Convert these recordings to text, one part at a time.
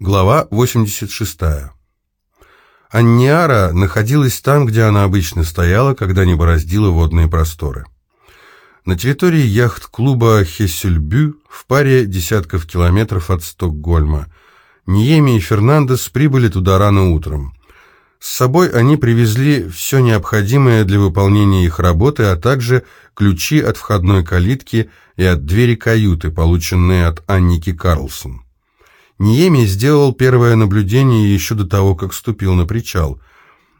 Глава 86. Анниара находилась там, где она обычно стояла, когда не бороздила водные просторы. На территории яхт-клуба Хессельбю в паре десятков километров от Стокгольма. Ниеми и Фернандес прибыли туда рано утром. С собой они привезли все необходимое для выполнения их работы, а также ключи от входной калитки и от двери каюты, полученные от Анники Карлсон. Ниеми сделал первое наблюдение еще до того, как ступил на причал.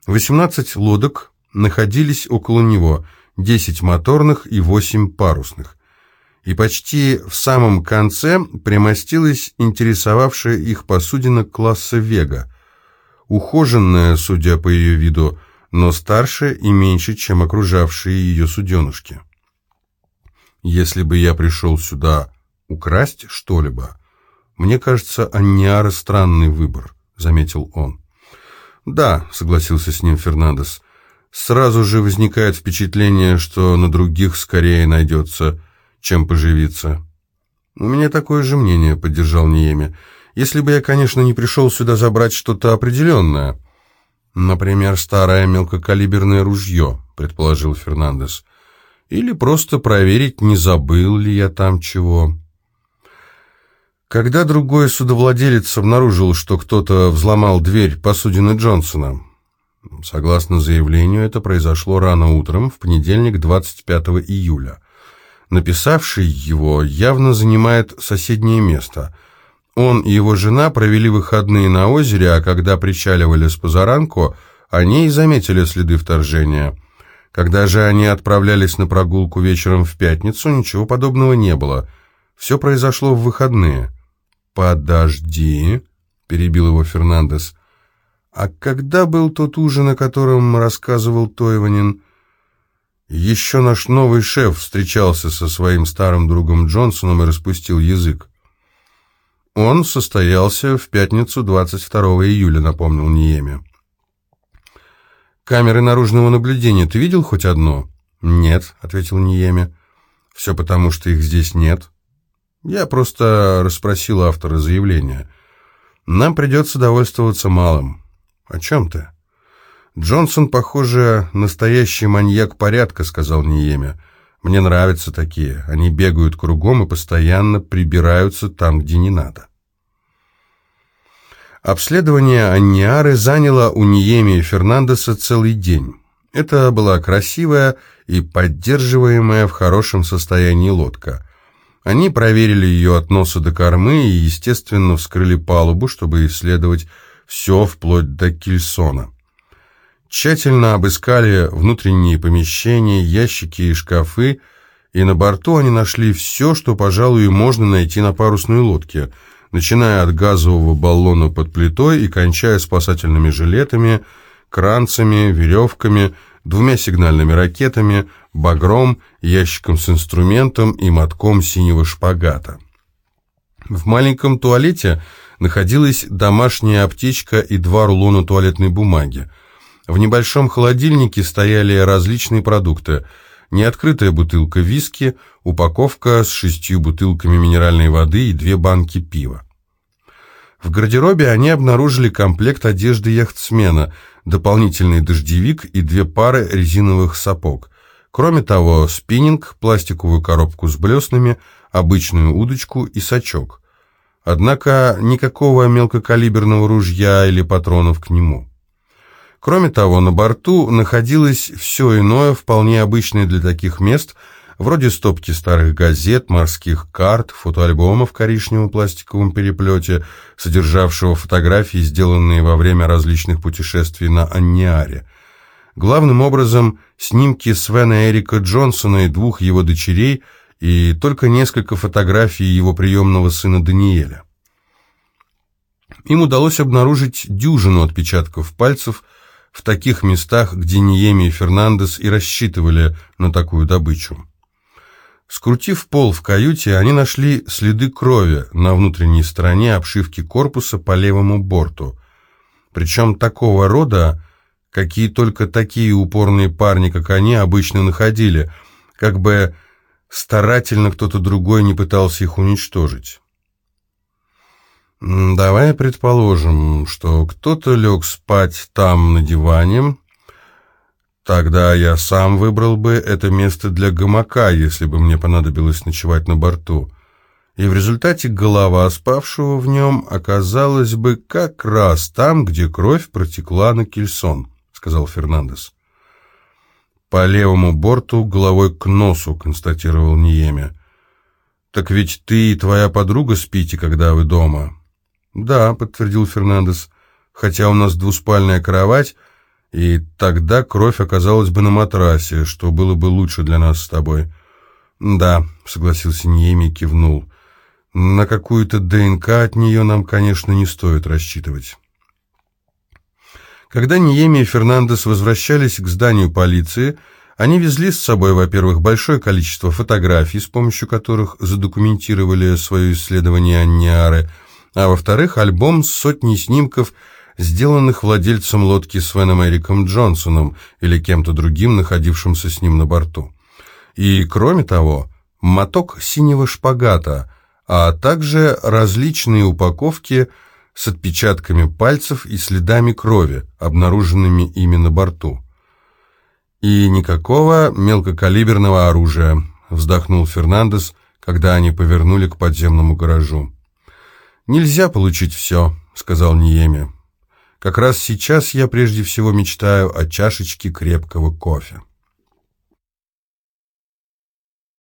18 лодок находились около него, 10 моторных и 8 парусных. И почти в самом конце примостилась интересовавшая их посудина класса «Вега», ухоженная, судя по ее виду, но старше и меньше, чем окружавшие ее суденушки. «Если бы я пришел сюда украсть что-либо», «Мне кажется, Анниара странный выбор», — заметил он. «Да», — согласился с ним Фернандес. «Сразу же возникает впечатление, что на других скорее найдется, чем поживиться». «У меня такое же мнение», — поддержал Ниеми. «Если бы я, конечно, не пришел сюда забрать что-то определенное». «Например, старое мелкокалиберное ружье», — предположил Фернандес. «Или просто проверить, не забыл ли я там чего». Когда другой судовладелец обнаружил, что кто-то взломал дверь посудины Джонсона? Согласно заявлению, это произошло рано утром, в понедельник, 25 июля. Написавший его явно занимает соседнее место. Он и его жена провели выходные на озере, а когда причаливали с позаранку, они и заметили следы вторжения. Когда же они отправлялись на прогулку вечером в пятницу, ничего подобного не было. Все произошло в выходные. «Подожди», — перебил его Фернандес. «А когда был тот ужин, о котором рассказывал Тойванин?» «Еще наш новый шеф встречался со своим старым другом Джонсоном и распустил язык». «Он состоялся в пятницу 22 июля», — напомнил Ниеме. «Камеры наружного наблюдения ты видел хоть одно?» «Нет», — ответил Ниеме. «Все потому, что их здесь нет». Я просто расспросил автора заявления. Нам придется довольствоваться малым. О чем ты? Джонсон, похоже, настоящий маньяк порядка, сказал Ниеме. Мне нравятся такие. Они бегают кругом и постоянно прибираются там, где не надо. Обследование Анниары заняло у Ниеми и Фернандеса целый день. Это была красивая и поддерживаемая в хорошем состоянии лодка. Они проверили ее от носа до кормы и, естественно, вскрыли палубу, чтобы исследовать все вплоть до кельсона. Тщательно обыскали внутренние помещения, ящики и шкафы, и на борту они нашли все, что, пожалуй, можно найти на парусной лодке, начиная от газового баллона под плитой и кончая спасательными жилетами, кранцами, веревками, двумя сигнальными ракетами, багром, ящиком с инструментом и мотком синего шпагата. В маленьком туалете находилась домашняя аптечка и два рулона туалетной бумаги. В небольшом холодильнике стояли различные продукты. Неоткрытая бутылка виски, упаковка с шестью бутылками минеральной воды и две банки пива. В гардеробе они обнаружили комплект одежды яхтсмена, дополнительный дождевик и две пары резиновых сапог. Кроме того, спиннинг, пластиковую коробку с блеснами, обычную удочку и сачок. Однако никакого мелкокалиберного ружья или патронов к нему. Кроме того, на борту находилось все иное, вполне обычное для таких мест – вроде стопки старых газет, морских карт, фотоальбома в коричневом пластиковом переплете, содержавшего фотографии, сделанные во время различных путешествий на Анниаре. Главным образом снимки Свена Эрика Джонсона и двух его дочерей и только несколько фотографий его приемного сына Даниэля. Им удалось обнаружить дюжину отпечатков пальцев в таких местах, где Ниеми и Фернандес и рассчитывали на такую добычу. Скрутив пол в каюте, они нашли следы крови на внутренней стороне обшивки корпуса по левому борту. Причем такого рода, какие только такие упорные парни, как они, обычно находили, как бы старательно кто-то другой не пытался их уничтожить. Давай предположим, что кто-то лег спать там на диване. Тогда я сам выбрал бы это место для гамака, если бы мне понадобилось ночевать на борту. И в результате голова спавшего в нем оказалась бы как раз там, где кровь протекла на кельсон, сказал Фернандес. По левому борту головой к носу, констатировал Ниеме. Так ведь ты и твоя подруга спите, когда вы дома. «Да», — подтвердил Фернандес, — «хотя у нас двуспальная кровать, и тогда кровь оказалась бы на матрасе, что было бы лучше для нас с тобой». «Да», — согласился Ниеми и кивнул. «На какую-то ДНК от нее нам, конечно, не стоит рассчитывать». Когда Ниеми и Фернандес возвращались к зданию полиции, они везли с собой, во-первых, большое количество фотографий, с помощью которых задокументировали свое исследование Анниары, а во-вторых, альбом с сотней снимков, сделанных владельцем лодки Свеном Эриком Джонсоном или кем-то другим, находившимся с ним на борту. И, кроме того, моток синего шпагата, а также различные упаковки с отпечатками пальцев и следами крови, обнаруженными ими на борту. «И никакого мелкокалиберного оружия», — вздохнул Фернандес, когда они повернули к подземному гаражу. «Нельзя получить все», — сказал Ниеми. «Как раз сейчас я прежде всего мечтаю о чашечке крепкого кофе».